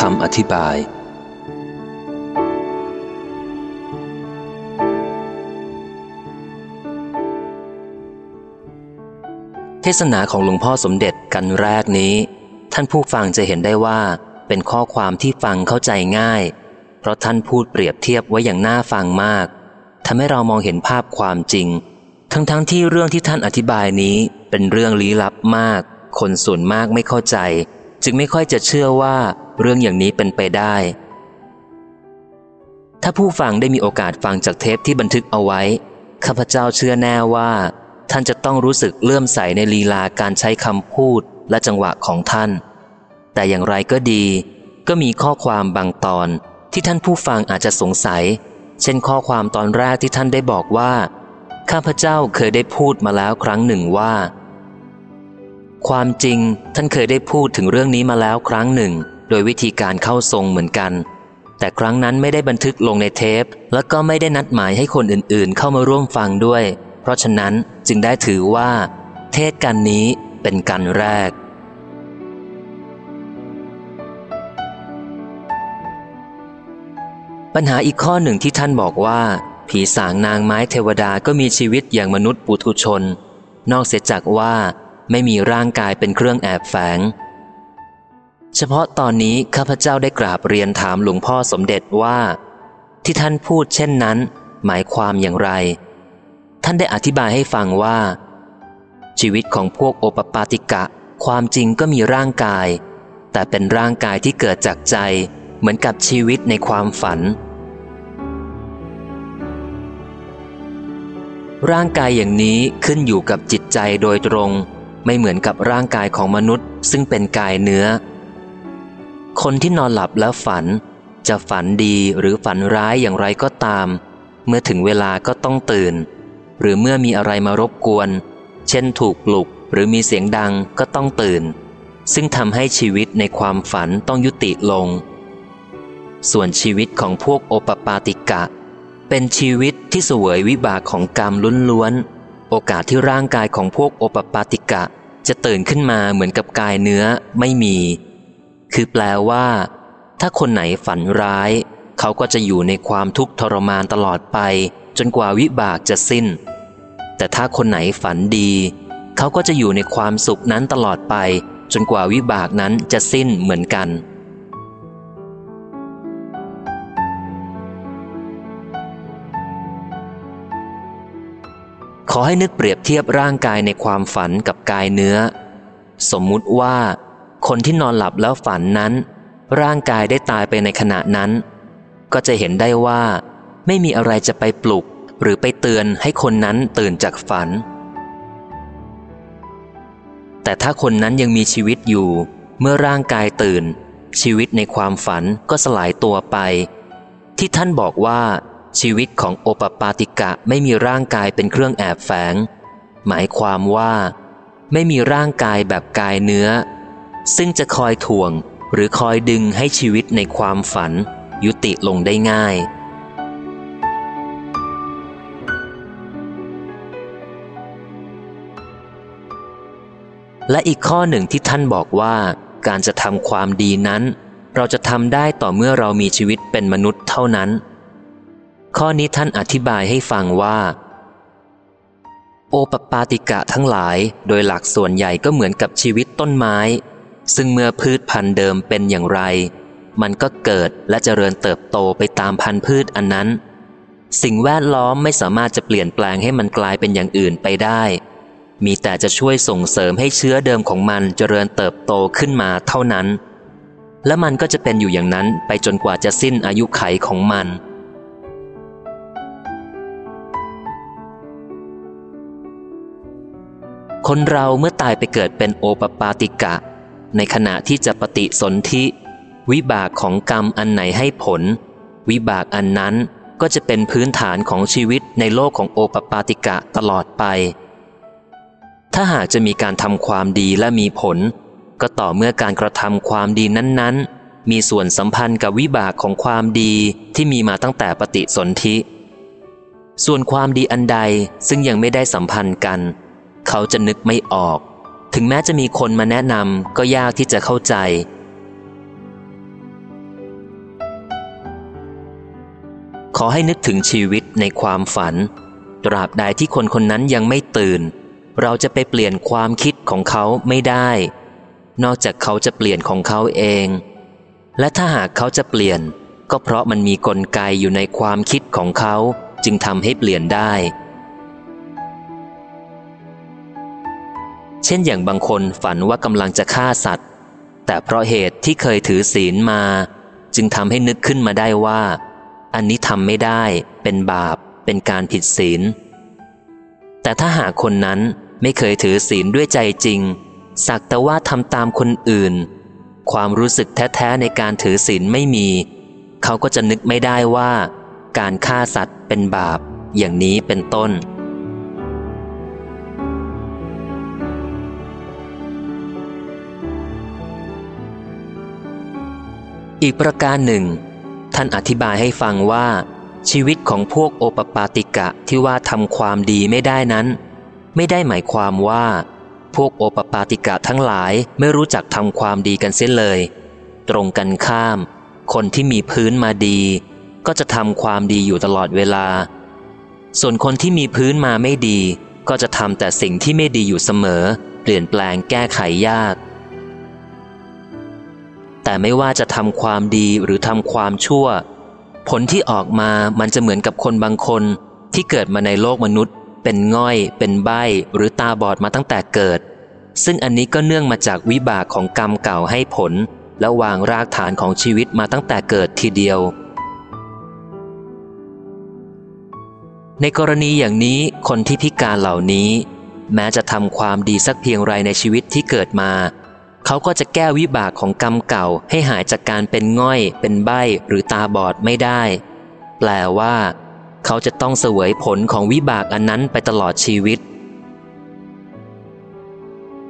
คำอธิบาย เทศนาของหลวงพ่อสมเด็จกันแรกนี้ ท่านผู้ฟังจะเห็นได้ว่าเป็นข้อความที่ฟังเข้าใจง่าย เพราะท่านพูดเปรียบเทียบไว้อย่างน่าฟังมากทำให้เรามองเห็นภาพความจริง ทั้งๆทที่เรื่องที่ท่านอธิบายนี้เป็นเรื่องลี้ลับมาก คนส่วนมากไม่เข้าใจ จึงไม่ค่อยจะเชื่อว่า เรื่องอย่างนี้เป็นไปได้ ถ้าผู้ฟังได้มีโอกาสฟังจากเทปที่บันทึกเอาไว้ ข้าพเจ้าเชื่อแน่ว่า ท่านจะต้องรู้สึกเลื่อมใสในลีลาการใช้คำพูดและจังหวะของท่าน แต่อย่างไรก็ดี ก็มีข้อความบางตอนที่ท่านผู้ฟังอาจจะสงสัย เช่นข้อความตอนแรกที่ท่านได้บอกว่า ข้าพเจ้าเคยได้พูดมาแล้วครั้งหนึ่งว่า ความจริงท่านเคยได้พูดถึงเรื่องนี้มาแล้วครั้งหนึ่ง โดยวิธีการเข้าทรงเหมือนกัน แต่ครั้งนั้นไม่ได้บันทึกลงในเทป และก็ไม่ได้นัดหมายให้คนอื่นๆ เข้ามาร่วมฟังด้วย เพราะฉะนั้นจึงได้ถือว่า เทศกันนี้เป็นกันแรก ปัญหาอีกข้อหนึ่งที่ท่านบอกว่า ผีสางนางไม้เทวดาก็มีชีวิตอย่างมนุษย์ปุถุชน นอกเสียจากว่าไม่มีร่างกายเป็นเครื่องแอบแฝง เฉพาะตอนนี้ข้าพเจ้าได้กราบเรียนถามหลวงพ่อสมเด็จว่า ที่ท่านพูดเช่นนั้น หมายความอย่างไร ท่านได้อธิบายให้ฟังว่า ชีวิตของพวกโอปปาติกะ ความจริงก็มีร่างกาย แต่เป็นร่างกายที่เกิดจากใจเหมือนกับชีวิตในความฝัน ร่างกายอย่างนี้ขึ้นอยู่กับจิตใจโดยตรง ไม่เหมือนกับร่างกายของมนุษย์ ซึ่งเป็นกายเนื้อ คนที่นอนหลับแล้วฝัน จะฝันดีหรือฝันร้ายอย่างไรก็ตาม เมื่อถึงเวลาก็ต้องตื่น หรือเมื่อมีอะไรมารบกวน เช่นถูกปลุกหรือมีเสียงดังก็ต้องตื่น ซึ่งทำให้ชีวิตในความฝันต้องยุติลง ส่วนชีวิตของพวกโอปปาติกะ เป็นชีวิตที่เสวยวิบากของกรรมล้วนๆ โอกาสที่ร่างกายของพวกโอปปาติกะจะตื่นขึ้นมาเหมือนกับกายเนื้อไม่มี คือแปลว่า ถ้าคนไหนฝันร้าย เขาก็จะอยู่ในความทุกข์ทรมานตลอดไป จนกว่าวิบากจะสิ้น แต่ถ้าคนไหนฝันดี เขาก็จะอยู่ในความสุขนั้นตลอดไป จนกว่าวิบากนั้นจะสิ้นเหมือนกันขอให้นึกเปรียบเทียบร่างกายในความฝันกับกายเนื้อ สมมุติว่า คนที่นอนหลับแล้วฝันนั้น ร่างกายได้ตายไปในขณะนั้น ก็จะเห็นได้ว่า ไม่มีอะไรจะไปปลุก หรือไปเตือนให้คนนั้นตื่นจากฝัน แต่ถ้าคนนั้นยังมีชีวิตอยู่ เมื่อร่างกายตื่น ชีวิตในความฝันก็สลายตัวไป ที่ท่านบอกว่าชีวิตของโอปปาติกะไม่มีร่างกายเป็นเครื่องแอบแฝง หมายความว่า ไม่มีร่างกายแบบกายเนื้อ ซึ่งจะคอยถ่วงหรือคอยดึงให้ชีวิตในความฝัน ยุติลงได้ง่าย และอีกข้อหนึ่งที่ท่านบอกว่า การจะทำความดีนั้น เราจะทำได้ต่อเมื่อเรามีชีวิตเป็นมนุษย์เท่านั้น ข้อนี้ท่านอธิบายให้ฟังว่า โอปปาติกะทั้งหลาย โดยหลักส่วนใหญ่ก็เหมือนกับชีวิตต้นไม้ ซึ่งเมื่อพืชพันธุ์เดิมเป็นอย่างไร มันก็เกิดและเจริญเติบโตไปตามพันธุ์พืชอันนั้น สิ่งแวดล้อมไม่สามารถจะเปลี่ยนแปลงให้มันกลายเป็นอย่างอื่นไปได้ มีแต่จะช่วยส่งเสริมให้เชื้อเดิมของมันเจริญเติบโตขึ้นมาเท่านั้น และมันก็จะเป็นอยู่อย่างนั้นไปจนกว่าจะสิ้นอายุไขของมันคนเราเมื่อตายไปเกิดเป็นโอปปาติกะ ในขณะที่จะปฏิสนธิ วิบากของกรรมอันไหนให้ผล วิบากอันนั้นก็จะเป็นพื้นฐานของชีวิตในโลกของโอปปาติกะตลอดไป ถ้าหากจะมีการทำความดีและมีผล ก็ต่อเมื่อการกระทำความดีนั้น ๆ มีส่วนสัมพันธ์กับวิบากของความดีที่มีมาตั้งแต่ปฏิสนธิ ส่วนความดีอันใดซึ่งยังไม่ได้สัมพันธ์กัน เขาจะนึกไม่ออก ถึงแม้จะมีคนมาแนะนำก็ยากที่จะเข้าใจ ขอให้นึกถึงชีวิตในความฝัน ตราบใดที่คนคนนั้นยังไม่ตื่น เราจะไปเปลี่ยนความคิดของเขาไม่ได้ นอกจากเขาจะเปลี่ยนของเขาเอง และถ้าหากเขาจะเปลี่ยน ก็เพราะมันมีกลไกอยู่ในความคิดของเขาจึงทำให้เปลี่ยนได้ เช่นอย่างบางคนฝันว่ากำลังจะฆ่าสัตว์ แต่เพราะเหตุที่เคยถือศีลมา จึงทำให้นึกขึ้นมาได้ว่า อันนี้ทำไม่ได้ เป็นบาป เป็นการผิดศีล แต่ถ้าหากคนนั้นไม่เคยถือศีลด้วยใจจริง สักแต่ว่าทำตามคนอื่น ความรู้สึกแท้ๆในการถือศีลไม่มี เขาก็จะนึกไม่ได้ว่า การฆ่าสัตว์เป็นบาป อย่างนี้เป็นต้น อีกประการหนึ่ง ท่านอธิบายให้ฟังว่า ชีวิตของพวกโอปปาติกะที่ว่าทำความดีไม่ได้นั้น ไม่ได้หมายความว่า พวกโอปปาติกะทั้งหลายไม่รู้จักทำความดีกันเสียเลย ตรงกันข้าม คนที่มีพื้นมาดี ก็จะทำความดีอยู่ตลอดเวลา ส่วนคนที่มีพื้นมาไม่ดี ก็จะทำแต่สิ่งที่ไม่ดีอยู่เสมอ เปลี่ยนแปลงแก้ไขยาก แต่ไม่ว่าจะทำความดีหรือทำความชั่ว ผลที่ออกมามันจะเหมือนกับคนบางคนที่เกิดมาในโลกมนุษย์ เป็นง่อย เป็นใบ้หรือตาบอดมาตั้งแต่เกิด ซึ่งอันนี้ก็เนื่องมาจากวิบากของกรรมเก่าให้ผล และวางรากฐานของชีวิตมาตั้งแต่เกิดทีเดียว ในกรณีอย่างนี้คนที่พิการเหล่านี้ แม้จะทำความดีสักเพียงไรในชีวิตที่เกิดมา เขาก็จะแก้วิบากของกรรมเก่าให้หายจากการเป็นง่อย เป็นใบ้หรือตาบอดไม่ได้ แปลว่า เขาจะต้องเสวยผลของวิบากอันนั้นไปตลอดชีวิต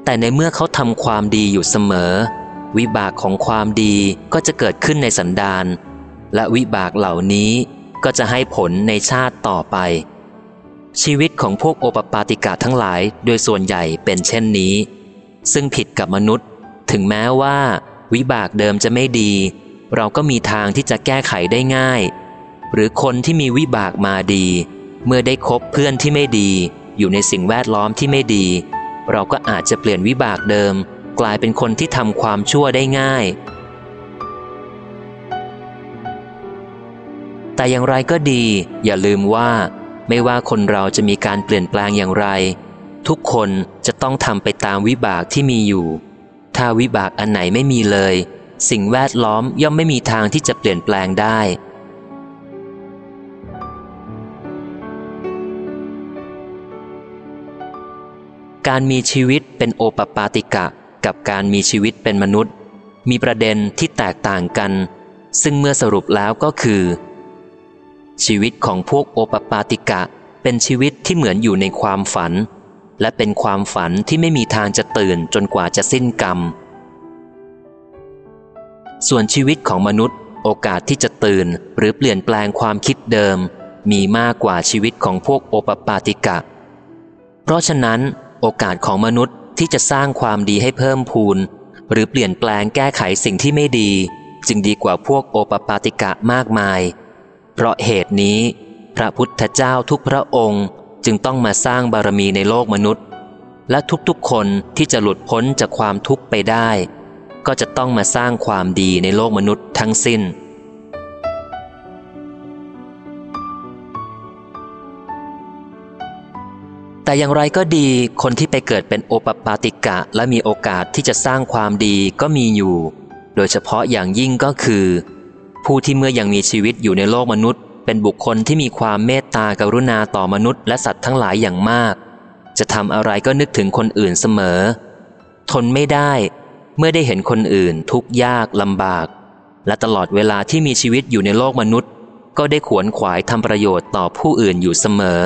แต่ในเมื่อเขาทำความดีอยู่เสมอ วิบากของความดีก็จะเกิดขึ้นในสันดานและวิบากเหล่านี้ก็จะให้ผลในชาติต่อไป ชีวิตของพวกโอปปาติกะทั้งหลายโดยส่วนใหญ่เป็นเช่นนี้ ซึ่งผิดกับมนุษย์ ถึงแม้ว่า วิบากเดิมจะไม่ดี เราก็มีทางที่จะแก้ไขได้ง่าย หรือคนที่มีวิบากมาดี เมื่อได้คบเพื่อนที่ไม่ดี อยู่ในสิ่งแวดล้อมที่ไม่ดี เราก็อาจจะเปลี่ยนวิบากเดิม กลายเป็นคนที่ทำความชั่วได้ง่าย แต่อย่างไรก็ดี อย่าลืมว่า ไม่ว่าคนเราจะมีการเปลี่ยนแปลงอย่างไร ทุกคนจะต้องทำไปตามวิบากที่มีอยู่ ถ้าวิบากอันไหนไม่มีเลย สิ่งแวดล้อมย่อมไม่มีทางที่จะเปลี่ยนแปลงได้ การมีชีวิตเป็นโอปปาติกะกับการมีชีวิตเป็นมนุษย์ มีประเด็นที่แตกต่างกัน ซึ่งเมื่อสรุปแล้วก็คือ ชีวิตของพวกโอปปาติกะเป็นชีวิตที่เหมือนอยู่ในความฝัน และเป็นความฝันที่ไม่มีทางจะตื่นจนกว่าจะสิ้นกรรม ส่วนชีวิตของมนุษย์ โอกาสที่จะตื่นหรือเปลี่ยนแปลงความคิดเดิม มีมากกว่าชีวิตของพวกโอปปาติกะ เพราะฉะนั้น โอกาสของมนุษย์ที่จะสร้างความดีให้เพิ่มพูน หรือเปลี่ยนแปลงแก้ไขสิ่งที่ไม่ดี จึงดีกว่าพวกโอปปาติกะมากมาย เพราะเหตุนี้ พระพุทธเจ้าทุกพระองค์ จึงต้องมาสร้างบารมีในโลกมนุษย์ และทุกๆคนที่จะหลุดพ้นจากความทุกข์ไปได้ ก็จะต้องมาสร้างความดีในโลกมนุษย์ทั้งสิ้น แต่อย่างไรก็ดีคนที่ไปเกิดเป็นโอปปาติกะและมีโอกาสที่จะสร้างความดีก็มีอยู่ โดยเฉพาะอย่างยิ่งก็คือ ผู้ที่เมื่อยังมีชีวิตอยู่ในโลกมนุษย์ เป็นบุคคลที่มีความเมต ตากรุณาต่อมนุษย์และสัตว์ทั้งหลายอย่างมาก จะทำอะไรก็นึกถึงคนอื่นเสมอ ทนไม่ได้เมื่อได้เห็นคนอื่นทุกข์ยากลำบาก และตลอดเวลาที่มีชีวิตอยู่ในโลกมนุษย์ ก็ได้ขวนขวายทำประโยชน์ต่อผู้อื่นอยู่เสมอ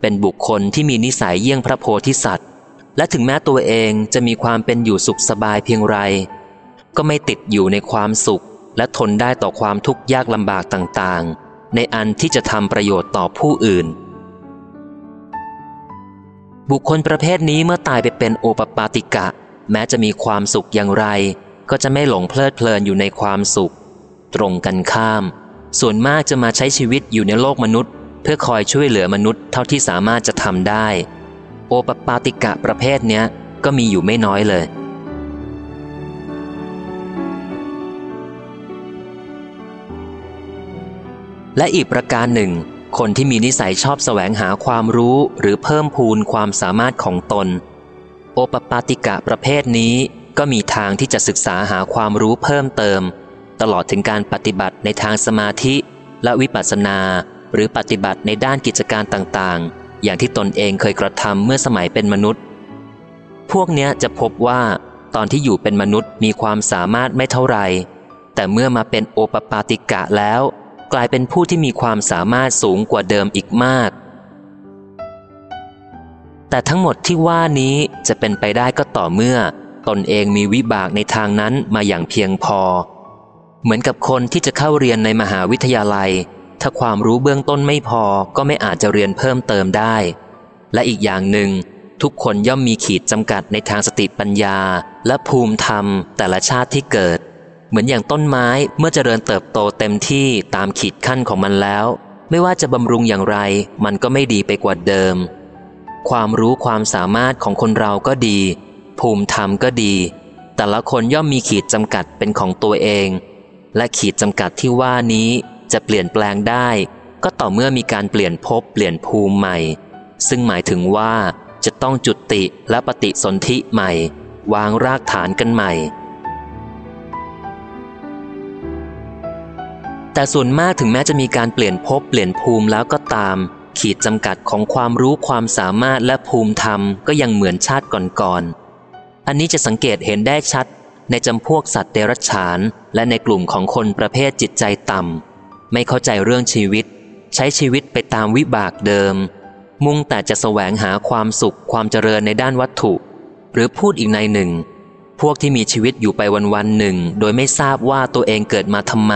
เป็นบุคคลที่มีนิสัยเยี่ยงพระโพธิสัตว์ และถึงแม้ตัวเองจะมีความเป็นอยู่สุขสบายเพียงไร ก็ไม่ติดอยู่ในความสุขและทนได้ต่อความทุกข์ยากลำบากต่างๆ ในอันที่จะทำประโยชน์ต่อผู้อื่น บุคคลประเภทนี้เมื่อตายไปเป็นโอปปาติกะ แม้จะมีความสุขอย่างไร ก็จะไม่หลงเพลิดเพลินอยู่ในความสุข ตรงกันข้าม ส่วนมากจะมาใช้ชีวิตอยู่ในโลกมนุษย์ เพื่อคอยช่วยเหลือมนุษย์เท่าที่สามารถจะทำได้ โอปปาติกะประเภทเนี้ยก็มีอยู่ไม่น้อยเลย และอีกประการหนึ่ง คนที่มีนิสัยชอบแสวงหาความรู้หรือเพิ่มพูนความสามารถของตน โอปปาติกะประเภทนี้ก็มีทางที่จะศึกษาหาความรู้เพิ่มเติม ตลอดถึงการปฏิบัติในทางสมาธิและวิปัสสนา หรือปฏิบัติในด้านกิจการต่างๆ อย่างที่ตนเองเคยกระทำเมื่อสมัยเป็นมนุษย์ พวกเนี้ยจะพบว่าตอนที่อยู่เป็นมนุษย์มีความสามารถไม่เท่าไหร่แต่เมื่อมาเป็นโอปปาติกะแล้ว กลายเป็นผู้ที่มีความสามารถสูงกว่าเดิมอีกมาก แต่ทั้งหมดที่ว่านี้จะเป็นไปได้ก็ต่อเมื่อ ตนเองมีวิบากในทางนั้นมาอย่างเพียงพอ เหมือนกับคนที่จะเข้าเรียนในมหาวิทยาลัย ถ้าความรู้เบื้องต้นไม่พอก็ไม่อาจจะเรียนเพิ่มเติมได้ และอีกอย่างหนึ่งทุกคนย่อมมีขีดจำกัดในทางสติปัญญา และภูมิธรรมแต่ละชาติที่เกิด เหมือนอย่างต้นไม้เมื่อเจริญเติบโตเต็มที่ตามขีดขั้นของมันแล้ว ไม่ว่าจะบำรุงอย่างไร มันก็ไม่ดีไปกว่าเดิม ความรู้ความสามารถของคนเราก็ดี ภูมิธรรมก็ดี แต่ละคนย่อมมีขีดจำกัดเป็นของตัวเอง และขีดจำกัดที่ว่านี้จะเปลี่ยนแปลงได้ ก็ต่อเมื่อมีการเปลี่ยนภพเปลี่ยนภูมิใหม่ ซึ่งหมายถึงว่าจะต้องจุติและปฏิสนธิใหม่ วางรากฐานกันใหม่ แต่ส่วนมากถึงแม้จะมีการเปลี่ยนภพเปลี่ยนภูมิแล้วก็ตาม ขีดจำกัดของความรู้ความสามารถและภูมิธรรมก็ยังเหมือนชาติก่อนๆ อันนี้จะสังเกตเห็นได้ชัด ในจำพวกสัตว์เดรัจฉาน และในกลุ่มของคนประเภทจิตใจต่ำไม่เข้าใจเรื่องชีวิต ใช้ชีวิตไปตามวิบากเดิม มุ่งแต่จะแสวงหาความสุขความเจริญในด้านวัตถุ หรือพูดอีกในหนึ่ง พวกที่มีชีวิตอยู่ไปวันๆหนึ่ง โดยไม่ทราบว่าตัวเองเกิดมาทำไม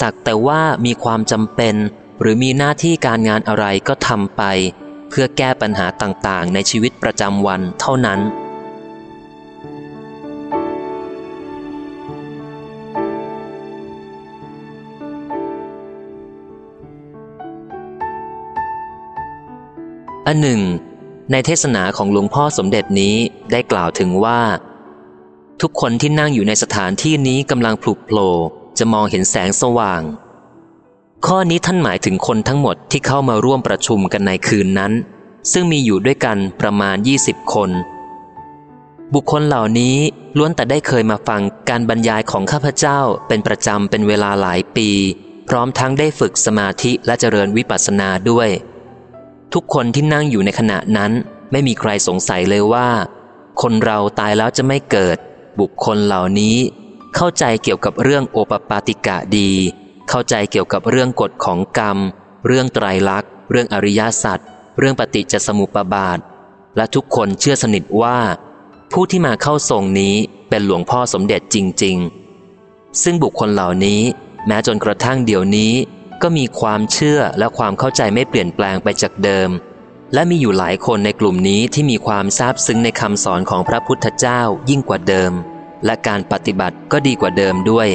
สักแต่ว่ามีความจำเป็น หรือมีหน้าที่การงานอะไรก็ทำไป เพื่อแก้ปัญหาต่างๆ ในชีวิตประจำวันเท่านั้น อันหนึ่ง ในเทศนาของหลวงพ่อสมเด็จนี้ได้กล่าวถึงว่า ทุกคนที่นั่งอยู่ในสถานที่นี้กำลังพลุกโผล่ จะมองเห็นแสงสว่าง ข้อนี้ท่านหมายถึงคนทั้งหมดที่เข้ามาร่วมประชุมกันในคืนนั้น ซึ่งมีอยู่ด้วยกันประมาณ 20 คน บุคคลเหล่านี้ล้วนแต่ได้เคยมาฟังการบรรยายของข้าพเจ้าเป็นประจำเป็นเวลาหลายปี พร้อมทั้งได้ฝึกสมาธิและเจริญวิปัสสนาด้วย ทุกคนที่นั่งอยู่ในขณะนั้นไม่มีใครสงสัยเลยว่า คนเราตายแล้วจะไม่เกิด บุคคลเหล่านี้ เข้าใจเกี่ยวกับเรื่องโอปปาติกะดี เข้าใจเกี่ยวกับเรื่องกฎของกรรม เรื่องไตรลักษณ์ เรื่องอริยสัจ เรื่องปฏิจจสมุปบาท และทุกคนเชื่อสนิทว่า ผู้ที่มาเข้าทรงนี้เป็นหลวงพ่อสมเด็จจริง ๆ ซึ่งบุคคลเหล่านี้ แม้จนกระทั่งเดี๋ยวนี้ ก็มีความเชื่อและความเข้าใจไม่เปลี่ยนแปลงไปจากเดิม และมีอยู่หลายคนในกลุ่มนี้ที่มีความซาบซึ้งในคำสอนของพระพุทธเจ้ายิ่งกว่าเดิม และการปฏิบัติก็ดีกว่าเดิมด้วย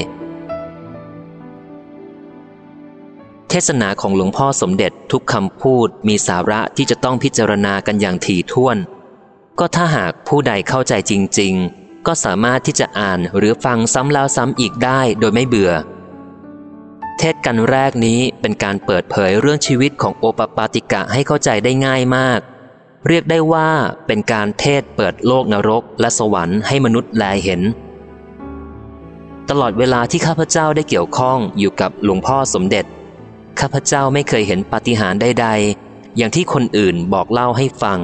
เทศนาของหลวงพ่อสมเด็จทุกคำพูดมีสาระที่จะต้องพิจารณากันอย่างถี่ถ้วน ก็ถ้าหากผู้ใดเข้าใจจริง ๆ ก็สามารถที่จะอ่านหรือฟังซ้ำแล้วซ้ำอีกได้โดยไม่เบื่อ เทศกันแรกนี้เป็นการเปิดเผยเรื่องชีวิตของโอปปาติกะให้เข้าใจได้ง่ายมาก เรียกได้ว่าเป็นการเทศเปิดโลกนรกและสวรรค์ให้มนุษย์แลเห็น ตลอดเวลาที่ข้าพเจ้าได้เกี่ยวข้องอยู่กับหลวงพ่อสมเด็จ ข้าพเจ้าไม่เคยเห็นปาฏิหาริย์ใดๆ อย่างที่คนอื่นบอกเล่าให้ฟัง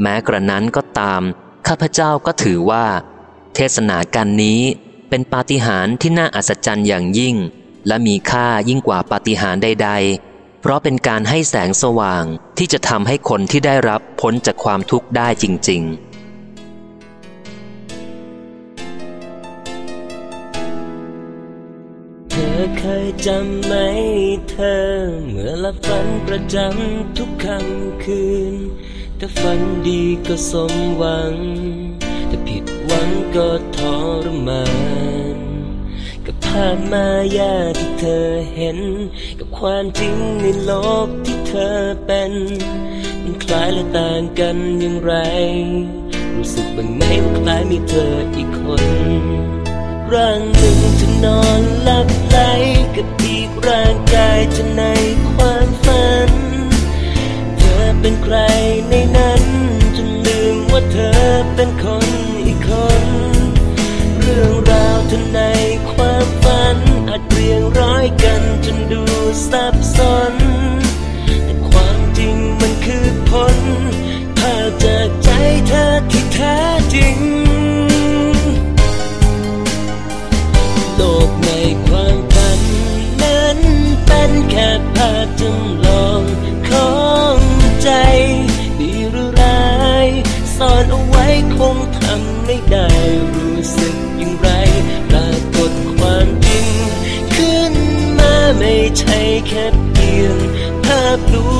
แม้กระนั้นก็ตาม ข้าพเจ้าก็ถือว่า เทศนาการนี้เป็นปาฏิหาริย์ที่น่าอัศจรรย์อย่างยิ่ง และมีค่ายิ่งกว่าปาฏิหาริย์ใดๆ เพราะเป็นการให้แสงสว่างที่จะทำให้คนที่ได้รับพ้นจากความทุกข์ได้จริงๆเธอเคยจำไหมเธอ เมื่อลับฝันประจำทุกค่ำคืน ถ้าฝันดีก็สมหวัง ถ้าผิดหวังก็ทรมาน กับภาพมายาที่เธอเห็น กับความจริงในโลกที่เธอเป็น มันคล้ายและต่างกันอย่างไร รู้สึกบ้างไหมว่าคล้ายมีเธออีกคน ร่างหนึ่งจะนอนหลับไหลกับอีกร่างกายจะในความฝัน เธอเป็นใครในนั้นจนลืมว่าเธอเป็นคนอีกคน อาจเรียงร้อยกันจนดูซับซ้อนแต่ความจริงมันคือผลภาพจากใจเธอที่แท้จริง โลกในความฝันนั้นเป็นแค่ภาพจำลองของใจ ดีหรือร้ายซ่อนเอาไว้คง แค่เพียงภาพลวง